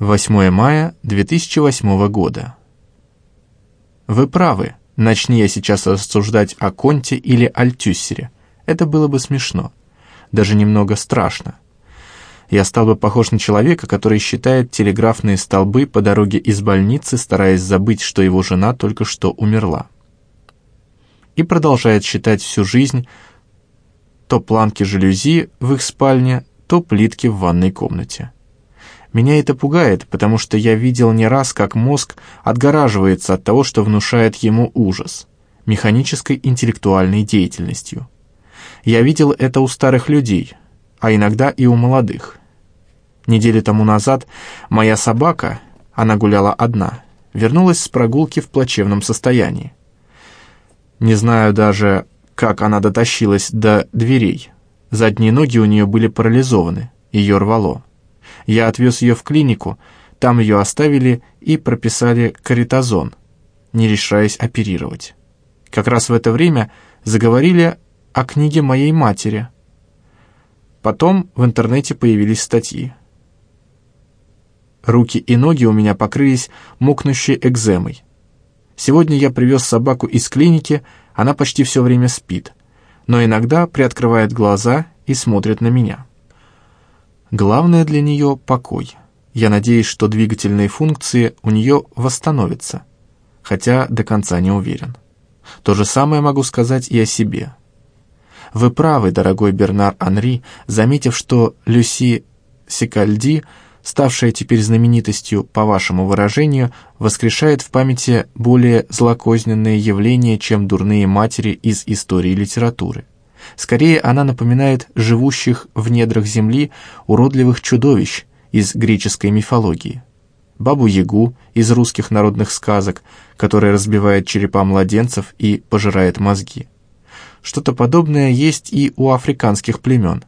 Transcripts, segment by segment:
8 мая 2008 года. Вы правы, начни я сейчас рассуждать о Конте или Альтюссере. Это было бы смешно, даже немного страшно. Я стал бы похож на человека, который считает телеграфные столбы по дороге из больницы, стараясь забыть, что его жена только что умерла. И продолжает считать всю жизнь то планки жалюзи в их спальне, то плитки в ванной комнате. Меня это пугает, потому что я видел не раз, как мозг отгораживается от того, что внушает ему ужас, механической интеллектуальной деятельностью. Я видел это у старых людей, а иногда и у молодых. Неделю тому назад моя собака, она гуляла одна, вернулась с прогулки в плачевном состоянии. Не знаю даже, как она дотащилась до дверей. Задние ноги у нее были парализованы, ее рвало. Я отвез ее в клинику, там ее оставили и прописали каритозон, не решаясь оперировать. Как раз в это время заговорили о книге моей матери. Потом в интернете появились статьи. Руки и ноги у меня покрылись мокнущей экземой. Сегодня я привез собаку из клиники, она почти все время спит, но иногда приоткрывает глаза и смотрит на меня. Главное для нее — покой. Я надеюсь, что двигательные функции у нее восстановятся, хотя до конца не уверен. То же самое могу сказать и о себе. Вы правы, дорогой Бернар Анри, заметив, что Люси Секальди, ставшая теперь знаменитостью, по вашему выражению, воскрешает в памяти более злокозненные явления, чем дурные матери из истории литературы. Скорее, она напоминает живущих в недрах земли уродливых чудовищ из греческой мифологии. Бабу-ягу из русских народных сказок, которая разбивает черепа младенцев и пожирает мозги. Что-то подобное есть и у африканских племен.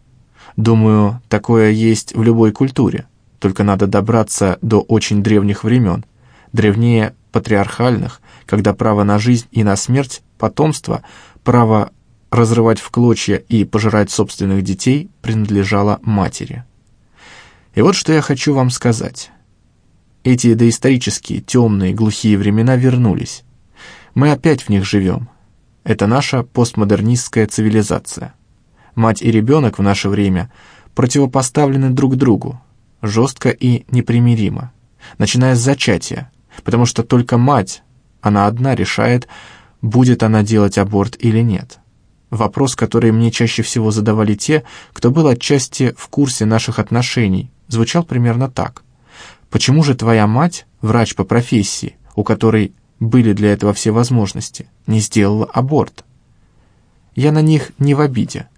Думаю, такое есть в любой культуре, только надо добраться до очень древних времен, древнее патриархальных, когда право на жизнь и на смерть, потомство, право разрывать в клочья и пожирать собственных детей принадлежало матери. И вот что я хочу вам сказать. Эти доисторические, темные, глухие времена вернулись. Мы опять в них живем. Это наша постмодернистская цивилизация. Мать и ребенок в наше время противопоставлены друг другу, жестко и непримиримо, начиная с зачатия, потому что только мать, она одна решает, будет она делать аборт или нет. Вопрос, который мне чаще всего задавали те, кто был отчасти в курсе наших отношений, звучал примерно так. «Почему же твоя мать, врач по профессии, у которой были для этого все возможности, не сделала аборт?» Я на них не в обиде.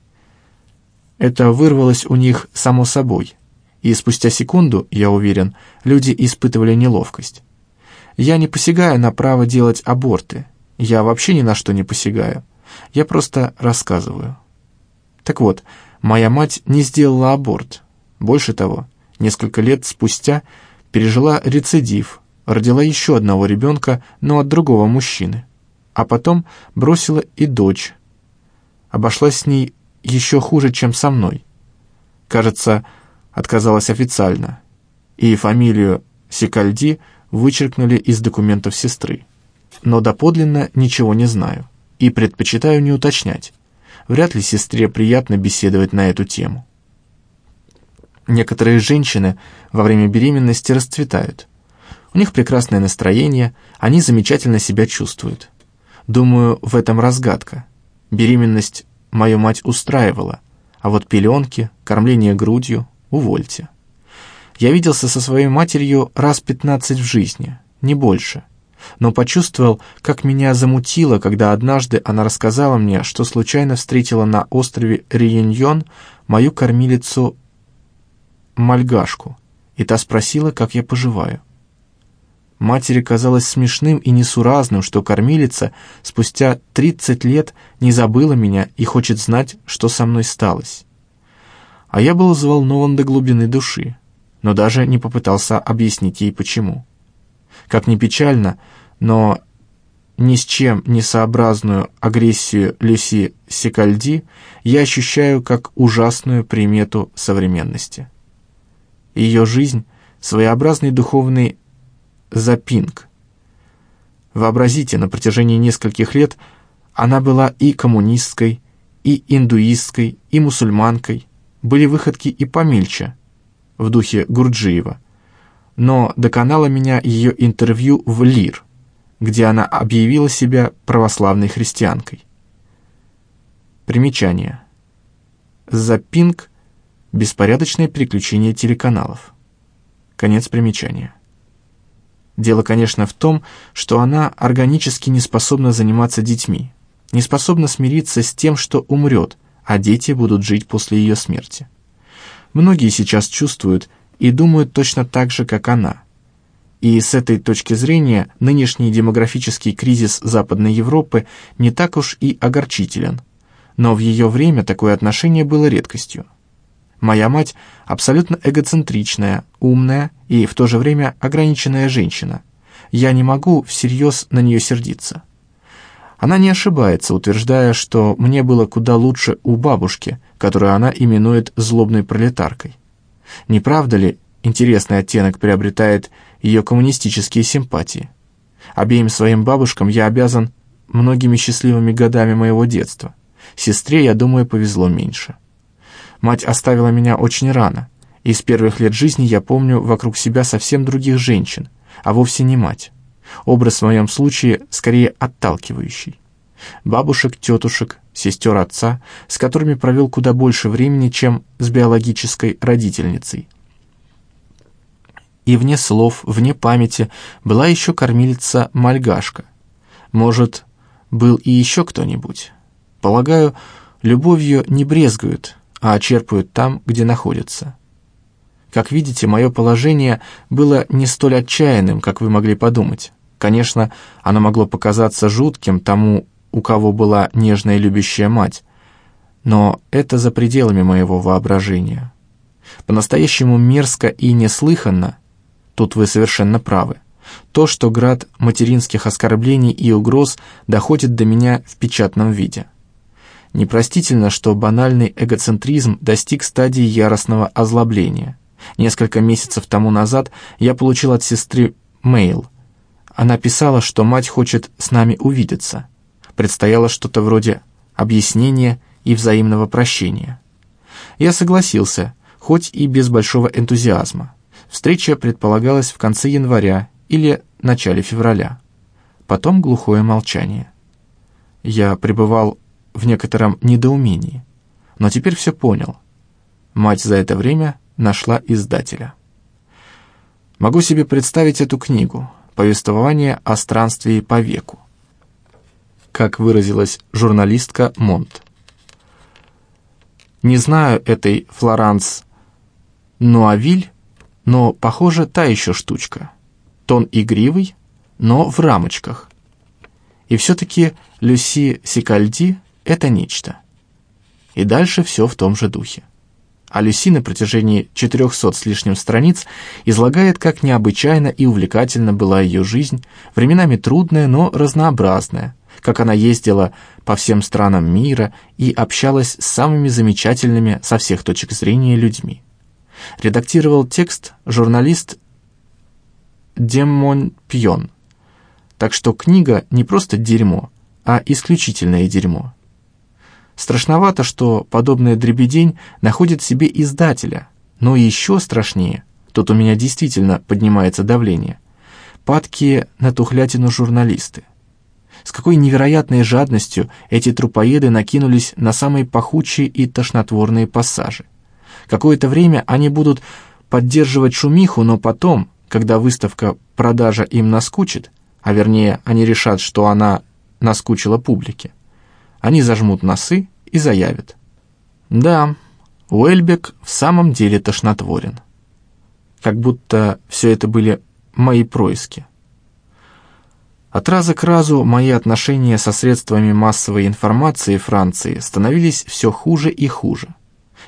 Это вырвалось у них само собой, и спустя секунду, я уверен, люди испытывали неловкость. Я не посягаю на право делать аборты, я вообще ни на что не посягаю. Я просто рассказываю. Так вот, моя мать не сделала аборт. Больше того, несколько лет спустя пережила рецидив, родила еще одного ребенка, но от другого мужчины. А потом бросила и дочь. Обошлась с ней еще хуже, чем со мной. Кажется, отказалась официально. И фамилию Секальди вычеркнули из документов сестры. Но доподлинно ничего не знаю и предпочитаю не уточнять. Вряд ли сестре приятно беседовать на эту тему. Некоторые женщины во время беременности расцветают. У них прекрасное настроение, они замечательно себя чувствуют. Думаю, в этом разгадка. Беременность мою мать устраивала, а вот пеленки, кормление грудью — увольте. Я виделся со своей матерью раз пятнадцать в жизни, не больше — но почувствовал, как меня замутило, когда однажды она рассказала мне, что случайно встретила на острове Риеньон мою кормилицу Мальгашку, и та спросила, как я поживаю. Матери казалось смешным и несуразным, что кормилица спустя 30 лет не забыла меня и хочет знать, что со мной сталось. А я был взволнован до глубины души, но даже не попытался объяснить ей почему. Как ни печально, но ни с чем не сообразную агрессию Люси Секальди я ощущаю как ужасную примету современности. Ее жизнь своеобразный духовный запинг. Вообразите, на протяжении нескольких лет она была и коммунистской, и индуистской, и мусульманкой, были выходки и помельче, в духе Гурджиева. Но доконало меня ее интервью в «Лир», где она объявила себя православной христианкой. Примечание. Запинг – беспорядочное переключение телеканалов. Конец примечания. Дело, конечно, в том, что она органически не способна заниматься детьми, не способна смириться с тем, что умрет, а дети будут жить после ее смерти. Многие сейчас чувствуют и думают точно так же, как она. И с этой точки зрения нынешний демографический кризис Западной Европы не так уж и огорчителен – но в ее время такое отношение было редкостью. Моя мать абсолютно эгоцентричная, умная и в то же время ограниченная женщина. Я не могу всерьез на нее сердиться. Она не ошибается, утверждая, что мне было куда лучше у бабушки, которую она именует злобной пролетаркой. Не правда ли интересный оттенок приобретает ее коммунистические симпатии? Обеим своим бабушкам я обязан многими счастливыми годами моего детства. Сестре, я думаю, повезло меньше. Мать оставила меня очень рано, и с первых лет жизни я помню вокруг себя совсем других женщин, а вовсе не мать. Образ в моем случае скорее отталкивающий. Бабушек, тетушек, сестер отца, с которыми провел куда больше времени, чем с биологической родительницей. И вне слов, вне памяти была еще кормилица Мальгашка. Может, был и еще кто-нибудь. Полагаю, любовью не брезгуют, а черпают там, где находятся. Как видите, мое положение было не столь отчаянным, как вы могли подумать. Конечно, оно могло показаться жутким тому, у кого была нежная любящая мать, но это за пределами моего воображения. По-настоящему мерзко и неслыханно, тут вы совершенно правы, то, что град материнских оскорблений и угроз доходит до меня в печатном виде. Непростительно, что банальный эгоцентризм достиг стадии яростного озлобления. Несколько месяцев тому назад я получил от сестры мейл. Она писала, что мать хочет с нами увидеться. Предстояло что-то вроде объяснения и взаимного прощения. Я согласился, хоть и без большого энтузиазма. Встреча предполагалась в конце января или начале февраля. Потом глухое молчание. Я пребывал в некотором недоумении, но теперь все понял. Мать за это время нашла издателя. Могу себе представить эту книгу «Повествование о странстве по веку», как выразилась журналистка Монт. Не знаю этой Флоранс Нуавиль, но, похоже, та еще штучка. Тон игривый, но в рамочках. И все-таки Люси Сикальди это нечто. И дальше все в том же духе. А Люси на протяжении 400 с лишним страниц излагает, как необычайно и увлекательна была ее жизнь, временами трудная, но разнообразная, как она ездила по всем странам мира и общалась с самыми замечательными со всех точек зрения людьми. Редактировал текст журналист Демон Пьон. Так что книга не просто дерьмо, а исключительное дерьмо. Страшновато, что подобная дребедень находит себе издателя, но еще страшнее, тут у меня действительно поднимается давление, падки на тухлятину журналисты. С какой невероятной жадностью эти трупоеды накинулись на самые пахучие и тошнотворные пассажи. Какое-то время они будут поддерживать шумиху, но потом, когда выставка продажа им наскучит, а вернее они решат, что она наскучила публике, они зажмут носы и заявят. Да, Уэльбек в самом деле тошнотворен. Как будто все это были мои происки. От раза к разу мои отношения со средствами массовой информации Франции становились все хуже и хуже.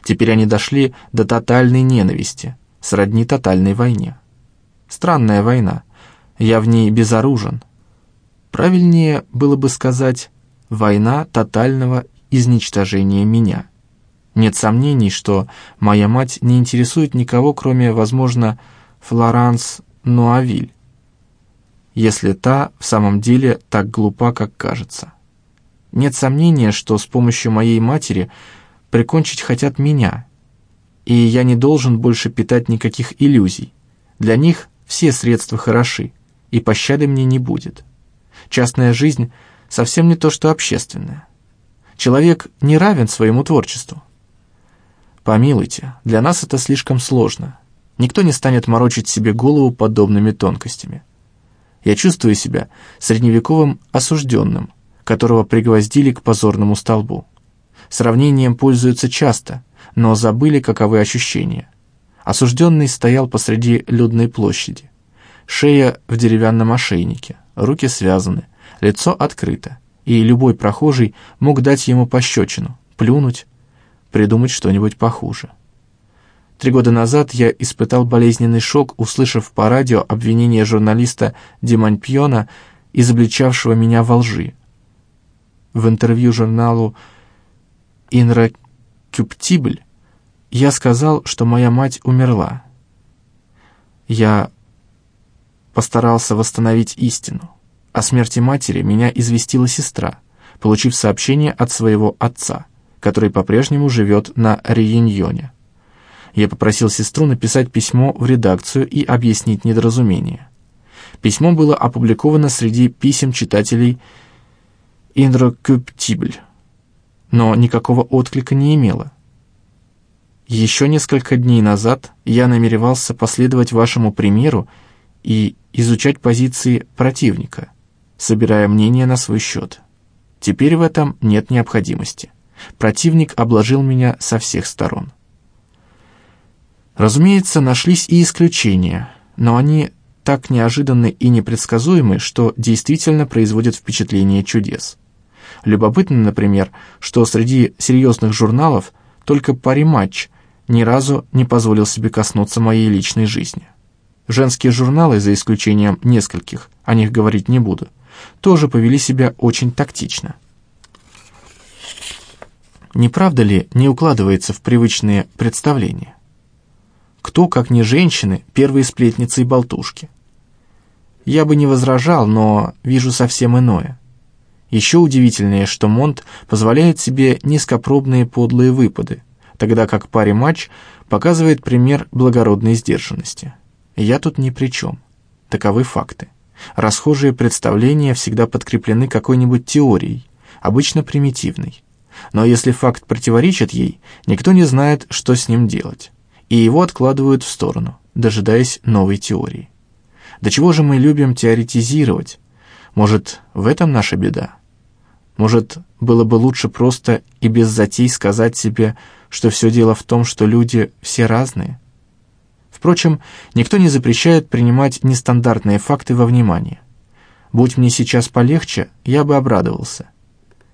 Теперь они дошли до тотальной ненависти, сродни тотальной войне. Странная война. Я в ней безоружен. Правильнее было бы сказать война тотального изничтожения меня. Нет сомнений, что моя мать не интересует никого, кроме, возможно, Флоранс Нуавиль, если та в самом деле так глупа, как кажется. Нет сомнения, что с помощью моей матери прикончить хотят меня, и я не должен больше питать никаких иллюзий. Для них все средства хороши, и пощады мне не будет. Частная жизнь совсем не то, что общественная. Человек не равен своему творчеству. Помилуйте, для нас это слишком сложно. Никто не станет морочить себе голову подобными тонкостями. Я чувствую себя средневековым осужденным, которого пригвоздили к позорному столбу. Сравнением пользуются часто, но забыли, каковы ощущения. Осужденный стоял посреди людной площади. Шея в деревянном ошейнике, руки связаны, лицо открыто, и любой прохожий мог дать ему пощечину, плюнуть, придумать что-нибудь похуже. Три года назад я испытал болезненный шок, услышав по радио обвинение журналиста Диманьпьона, изобличавшего меня во лжи. В интервью журналу «Инракюптибль» я сказал, что моя мать умерла. Я постарался восстановить истину. О смерти матери меня известила сестра, получив сообщение от своего отца, который по-прежнему живет на Риеньоне. Я попросил сестру написать письмо в редакцию и объяснить недоразумение. Письмо было опубликовано среди писем читателей «Инрокюптибль», но никакого отклика не имело. Еще несколько дней назад я намеревался последовать вашему примеру и изучать позиции противника, собирая мнение на свой счет. Теперь в этом нет необходимости. Противник обложил меня со всех сторон. Разумеется, нашлись и исключения, но они так неожиданны и непредсказуемы, что действительно производят впечатление чудес. Любопытно, например, что среди серьезных журналов только пари-матч ни разу не позволил себе коснуться моей личной жизни. Женские журналы, за исключением нескольких, о них говорить не буду, тоже повели себя очень тактично. Не правда ли не укладывается в привычные представления? Кто, как не женщины, первые сплетницы и болтушки? Я бы не возражал, но вижу совсем иное. Еще удивительнее, что Монт позволяет себе низкопробные подлые выпады, тогда как паре матч показывает пример благородной сдержанности. Я тут ни при чем. Таковы факты. Расхожие представления всегда подкреплены какой-нибудь теорией, обычно примитивной. Но если факт противоречит ей, никто не знает, что с ним делать. И его откладывают в сторону, дожидаясь новой теории. До чего же мы любим теоретизировать? Может, в этом наша беда? Может, было бы лучше просто и без затей сказать себе, что все дело в том, что люди все разные? Впрочем, никто не запрещает принимать нестандартные факты во внимание. Будь мне сейчас полегче, я бы обрадовался.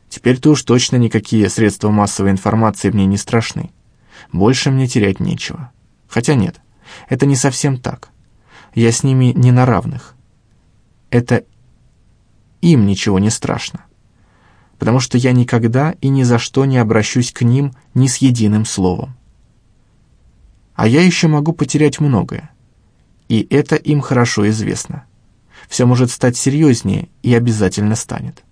Теперь-то уж точно никакие средства массовой информации мне не страшны. Больше мне терять нечего. Хотя нет, это не совсем так. Я с ними не на равных. Это им ничего не страшно. Потому что я никогда и ни за что не обращусь к ним ни с единым словом. А я еще могу потерять многое. И это им хорошо известно. Все может стать серьезнее и обязательно станет.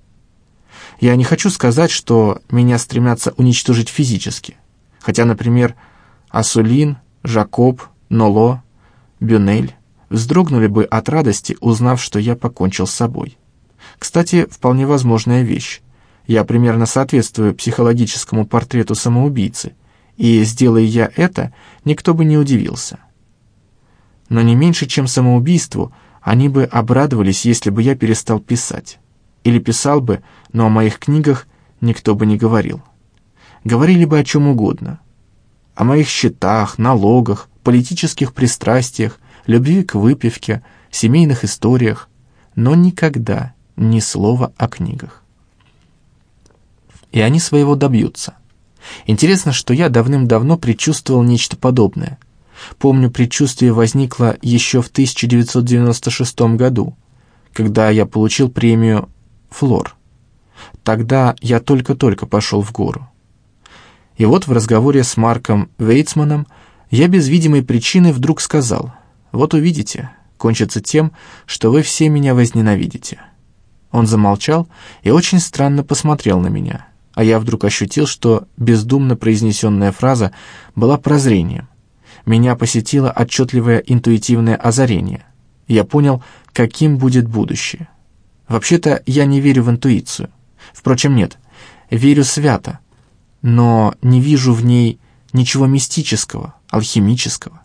Я не хочу сказать, что меня стремятся уничтожить физически. Хотя, например, Асулин, Жакоб, Ноло, Бюнель вздрогнули бы от радости, узнав, что я покончил с собой. Кстати, вполне возможная вещь. Я примерно соответствую психологическому портрету самоубийцы – и, сделая я это, никто бы не удивился. Но не меньше, чем самоубийству, они бы обрадовались, если бы я перестал писать. Или писал бы, но о моих книгах никто бы не говорил. Говорили бы о чем угодно. О моих счетах, налогах, политических пристрастиях, любви к выпивке, семейных историях, но никогда ни слова о книгах. И они своего добьются. Интересно, что я давным-давно предчувствовал нечто подобное. Помню, предчувствие возникло еще в 1996 году, когда я получил премию «Флор». Тогда я только-только пошел в гору. И вот в разговоре с Марком Вейцманом я без видимой причины вдруг сказал, Вот увидите, кончится тем, что вы все меня возненавидите». Он замолчал и очень странно посмотрел на меня, а я вдруг ощутил, что бездумно произнесенная фраза была прозрением. Меня посетило отчетливое интуитивное озарение. Я понял, каким будет будущее. Вообще-то я не верю в интуицию. Впрочем, нет, верю свято, но не вижу в ней ничего мистического, алхимического.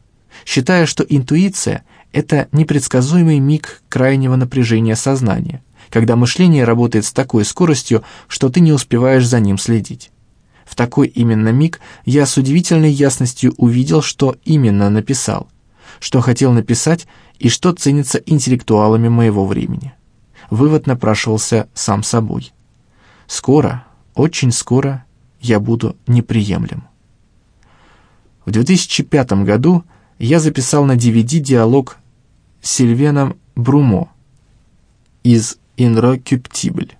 Считаю, что интуиция — это непредсказуемый миг крайнего напряжения сознания, когда мышление работает с такой скоростью, что ты не успеваешь за ним следить. В такой именно миг я с удивительной ясностью увидел, что именно написал, что хотел написать и что ценится интеллектуалами моего времени. Вывод напрашивался сам собой. Скоро, очень скоро я буду неприемлем. В 2005 году я записал на DVD диалог с Сильвеном Брумо из «Инрокюптибль».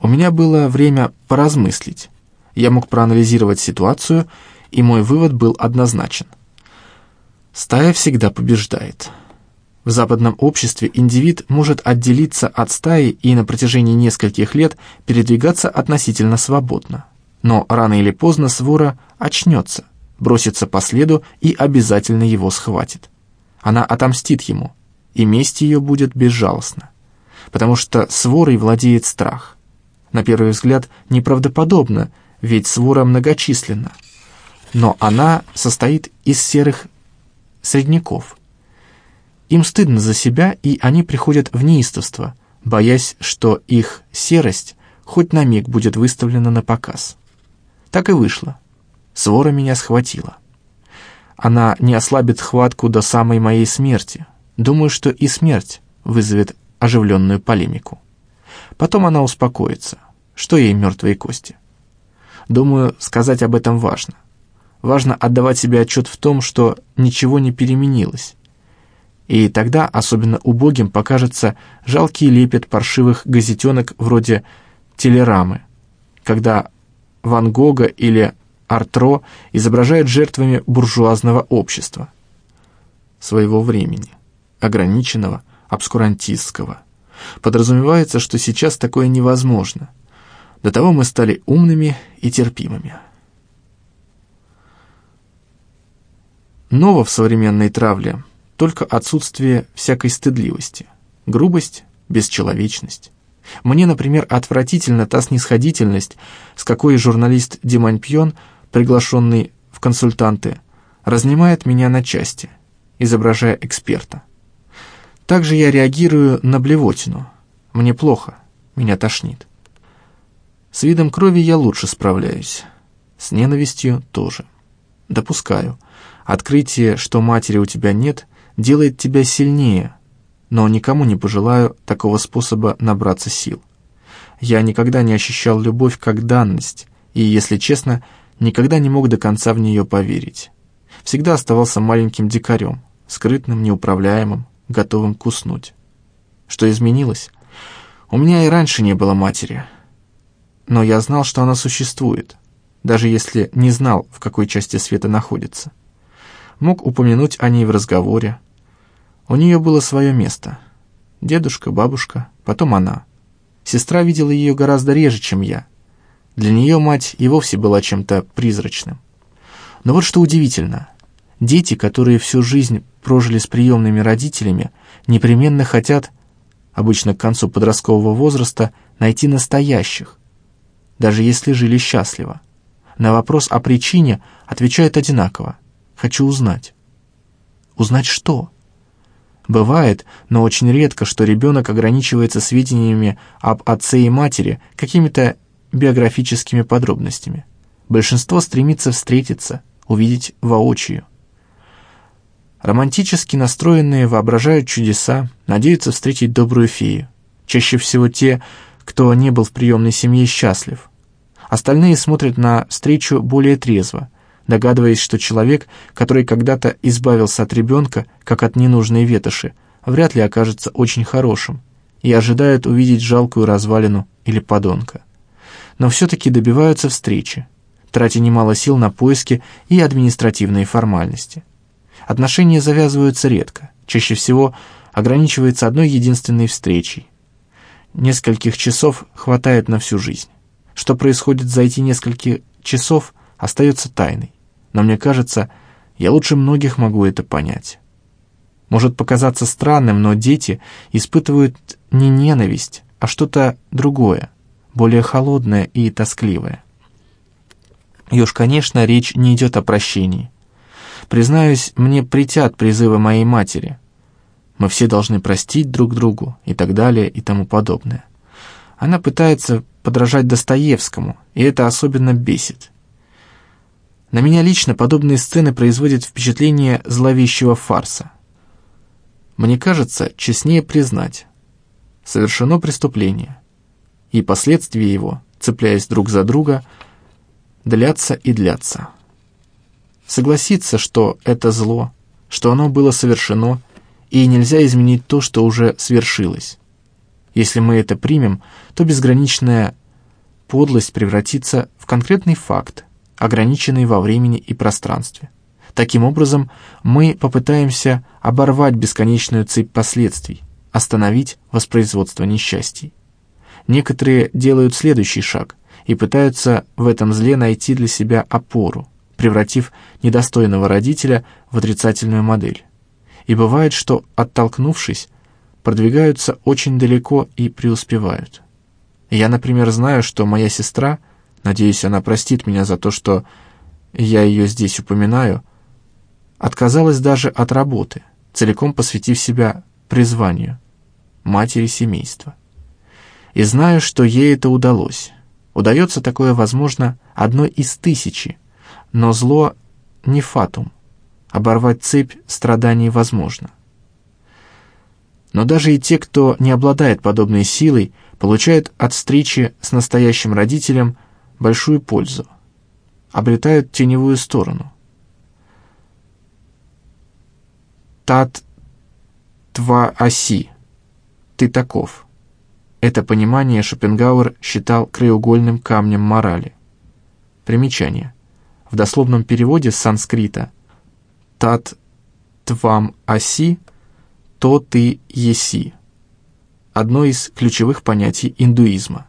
У меня было время поразмыслить. Я мог проанализировать ситуацию, и мой вывод был однозначен. Стая всегда побеждает. В западном обществе индивид может отделиться от стаи и на протяжении нескольких лет передвигаться относительно свободно. Но рано или поздно свора очнется, бросится по следу и обязательно его схватит. Она отомстит ему, и месть ее будет безжалостна. Потому что сворой владеет страх. На первый взгляд неправдоподобно, ведь свора многочисленна. Но она состоит из серых средняков – им стыдно за себя, и они приходят в неистовство, боясь, что их серость хоть на миг будет выставлена на показ. Так и вышло. Свора меня схватила. Она не ослабит хватку до самой моей смерти. Думаю, что и смерть вызовет оживленную полемику. Потом она успокоится. Что ей мертвые кости? Думаю, сказать об этом важно. Важно отдавать себе отчет в том, что ничего не переменилось, и тогда особенно убогим покажется жалкий лепет паршивых газетенок вроде «Телерамы», когда Ван Гога или Артро изображают жертвами буржуазного общества своего времени, ограниченного, обскурантистского. Подразумевается, что сейчас такое невозможно. До того мы стали умными и терпимыми. Ново в современной травле – только отсутствие всякой стыдливости, грубость, бесчеловечность. Мне, например, отвратительна та снисходительность, с какой журналист Диманьпьон, приглашенный в консультанты, разнимает меня на части, изображая эксперта. Также я реагирую на блевотину. Мне плохо, меня тошнит. С видом крови я лучше справляюсь, с ненавистью тоже. Допускаю. Открытие, что матери у тебя нет, делает тебя сильнее, но никому не пожелаю такого способа набраться сил. Я никогда не ощущал любовь как данность, и, если честно, никогда не мог до конца в нее поверить. Всегда оставался маленьким дикарем, скрытным, неуправляемым, готовым куснуть. Что изменилось? У меня и раньше не было матери. Но я знал, что она существует, даже если не знал, в какой части света находится мог упомянуть о ней в разговоре. У нее было свое место. Дедушка, бабушка, потом она. Сестра видела ее гораздо реже, чем я. Для нее мать и вовсе была чем-то призрачным. Но вот что удивительно. Дети, которые всю жизнь прожили с приемными родителями, непременно хотят, обычно к концу подросткового возраста, найти настоящих, даже если жили счастливо. На вопрос о причине отвечают одинаково. Хочу узнать. Узнать что? Бывает, но очень редко, что ребенок ограничивается сведениями об отце и матери, какими-то биографическими подробностями. Большинство стремится встретиться, увидеть воочию. Романтически настроенные воображают чудеса, надеются встретить добрую фею. Чаще всего те, кто не был в приемной семье, счастлив. Остальные смотрят на встречу более трезво, догадываясь, что человек, который когда-то избавился от ребенка, как от ненужной ветоши, вряд ли окажется очень хорошим, и ожидают увидеть жалкую развалину или подонка. Но все-таки добиваются встречи, тратя немало сил на поиски и административные формальности. Отношения завязываются редко, чаще всего ограничивается одной единственной встречей. Нескольких часов хватает на всю жизнь. Что происходит за эти несколько часов, остается тайной. Но мне кажется, я лучше многих могу это понять. Может показаться странным, но дети испытывают не ненависть, а что-то другое, более холодное и тоскливое. И уж, конечно, речь не идет о прощении. Признаюсь, мне притят призывы моей матери. Мы все должны простить друг другу и так далее и тому подобное. Она пытается подражать Достоевскому, и это особенно бесит. На меня лично подобные сцены производят впечатление зловещего фарса. Мне кажется, честнее признать, совершено преступление, и последствия его, цепляясь друг за друга, длятся и длятся. Согласиться, что это зло, что оно было совершено, и нельзя изменить то, что уже свершилось. Если мы это примем, то безграничная подлость превратится в конкретный факт, ограниченный во времени и пространстве. Таким образом, мы попытаемся оборвать бесконечную цепь последствий, остановить воспроизводство несчастий. Некоторые делают следующий шаг и пытаются в этом зле найти для себя опору, превратив недостойного родителя в отрицательную модель. И бывает, что, оттолкнувшись, продвигаются очень далеко и преуспевают. Я, например, знаю, что моя сестра, надеюсь, она простит меня за то, что я ее здесь упоминаю, отказалась даже от работы, целиком посвятив себя призванию, матери семейства. И знаю, что ей это удалось. Удается такое, возможно, одной из тысячи, но зло не фатум. Оборвать цепь страданий возможно. Но даже и те, кто не обладает подобной силой, получают от встречи с настоящим родителем большую пользу, обретают теневую сторону. Тат тва оси, ты таков. Это понимание Шопенгауэр считал краеугольным камнем морали. Примечание. В дословном переводе с санскрита «тат твам оси» «то ты еси» — одно из ключевых понятий индуизма.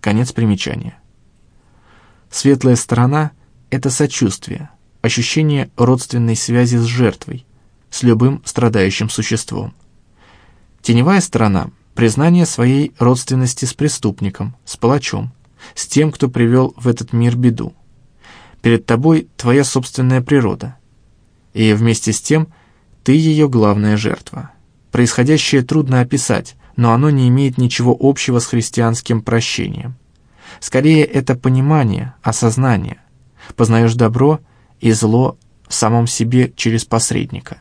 Конец примечания. Светлая сторона — это сочувствие, ощущение родственной связи с жертвой, с любым страдающим существом. Теневая сторона — признание своей родственности с преступником, с палачом, с тем, кто привел в этот мир беду. Перед тобой твоя собственная природа, и вместе с тем ты ее главная жертва. Происходящее трудно описать, но оно не имеет ничего общего с христианским прощением. Скорее, это понимание, осознание. Познаешь добро и зло в самом себе через посредника.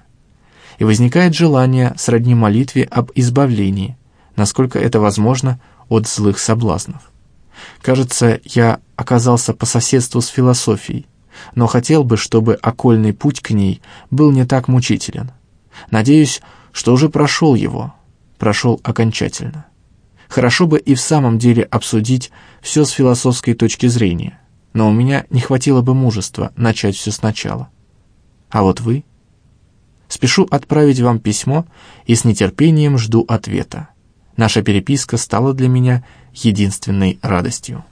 И возникает желание сродни молитве об избавлении, насколько это возможно, от злых соблазнов. Кажется, я оказался по соседству с философией, но хотел бы, чтобы окольный путь к ней был не так мучителен. Надеюсь, что уже прошел его, прошел окончательно. Хорошо бы и в самом деле обсудить все с философской точки зрения, но у меня не хватило бы мужества начать все сначала. А вот вы? Спешу отправить вам письмо и с нетерпением жду ответа. Наша переписка стала для меня единственной радостью.